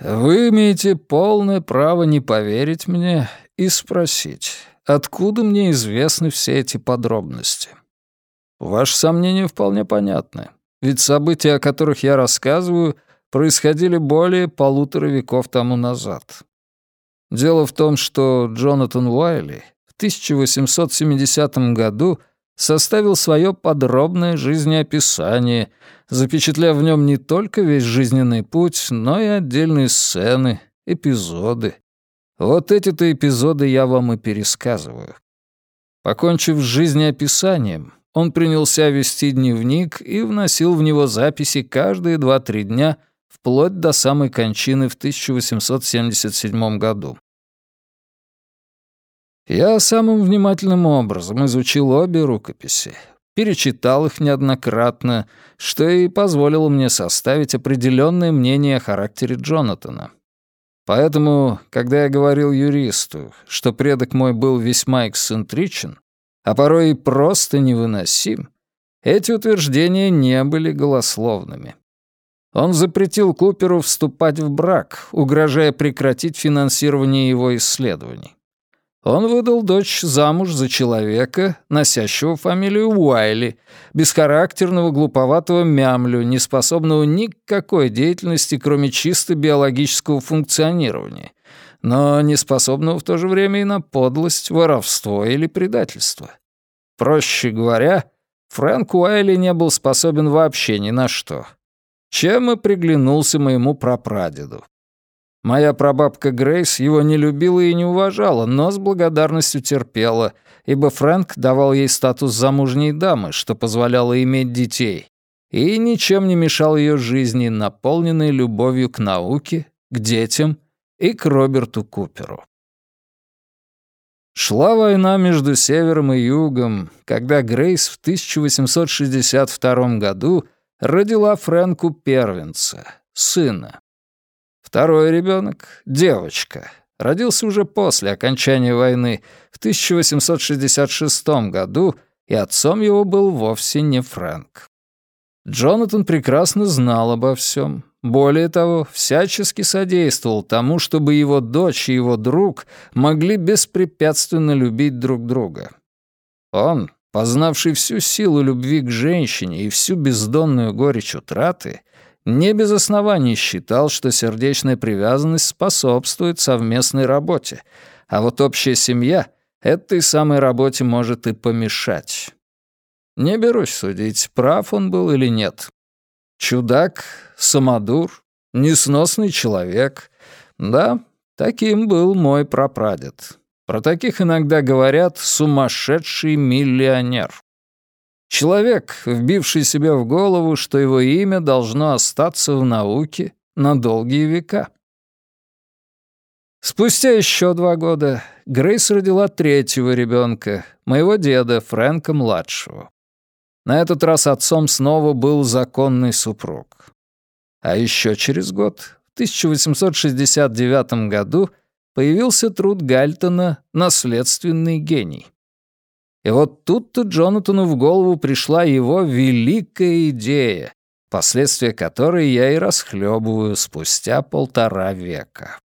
Вы имеете полное право не поверить мне и спросить, откуда мне известны все эти подробности. Ваши сомнения вполне понятны, ведь события, о которых я рассказываю, происходили более полутора веков тому назад. Дело в том, что Джонатан Уайли в 1870 году составил свое подробное жизнеописание, запечатляв в нем не только весь жизненный путь, но и отдельные сцены, эпизоды. Вот эти-то эпизоды я вам и пересказываю. Покончив с жизнеописанием, он принялся вести дневник и вносил в него записи каждые два-три дня вплоть до самой кончины в 1877 году. Я самым внимательным образом изучил обе рукописи, перечитал их неоднократно, что и позволило мне составить определенное мнение о характере Джонатана. Поэтому, когда я говорил юристу, что предок мой был весьма эксцентричен, а порой и просто невыносим, эти утверждения не были голословными. Он запретил Куперу вступать в брак, угрожая прекратить финансирование его исследований. Он выдал дочь замуж за человека, носящего фамилию Уайли, бесхарактерного глуповатого мямлю, неспособного ни к какой деятельности, кроме чисто биологического функционирования, но не способного в то же время и на подлость, воровство или предательство. Проще говоря, Фрэнк Уайли не был способен вообще ни на что. Чем и приглянулся моему прапрадеду. Моя прабабка Грейс его не любила и не уважала, но с благодарностью терпела, ибо Фрэнк давал ей статус замужней дамы, что позволяло иметь детей, и ничем не мешал ее жизни, наполненной любовью к науке, к детям и к Роберту Куперу. Шла война между Севером и Югом, когда Грейс в 1862 году родила Фрэнку первенца, сына. Второй ребенок, девочка, родился уже после окончания войны в 1866 году, и отцом его был вовсе не Фрэнк. Джонатан прекрасно знал обо всем. Более того, всячески содействовал тому, чтобы его дочь и его друг могли беспрепятственно любить друг друга. Он, познавший всю силу любви к женщине и всю бездонную горечь утраты, не без оснований считал, что сердечная привязанность способствует совместной работе, а вот общая семья этой самой работе может и помешать. Не берусь судить, прав он был или нет. Чудак, самодур, несносный человек. Да, таким был мой прапрадед. Про таких иногда говорят «сумасшедший миллионер». Человек, вбивший себе в голову, что его имя должно остаться в науке на долгие века. Спустя еще два года Грейс родила третьего ребенка, моего деда Фрэнка-младшего. На этот раз отцом снова был законный супруг. А еще через год, в 1869 году, появился труд Гальтона «Наследственный гений». И вот тут-то Джонатану в голову пришла его великая идея, последствия которой я и расхлебываю спустя полтора века.